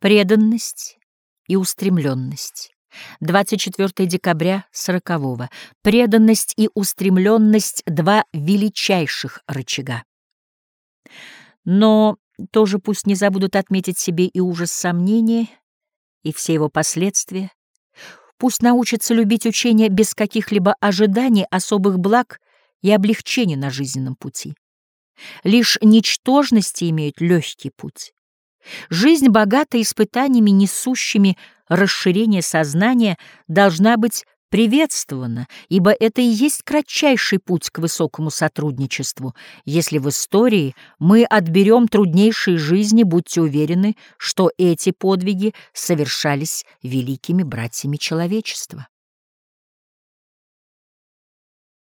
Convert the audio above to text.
Преданность и устремленность. 24 декабря 40 Преданность и устремленность — два величайших рычага. Но тоже пусть не забудут отметить себе и ужас сомнения, и все его последствия. Пусть научатся любить учение без каких-либо ожиданий особых благ и облегчений на жизненном пути. Лишь ничтожности имеют легкий путь. Жизнь, богата испытаниями, несущими расширение сознания, должна быть приветствована, ибо это и есть кратчайший путь к высокому сотрудничеству. Если в истории мы отберем труднейшие жизни, будьте уверены, что эти подвиги совершались великими братьями человечества.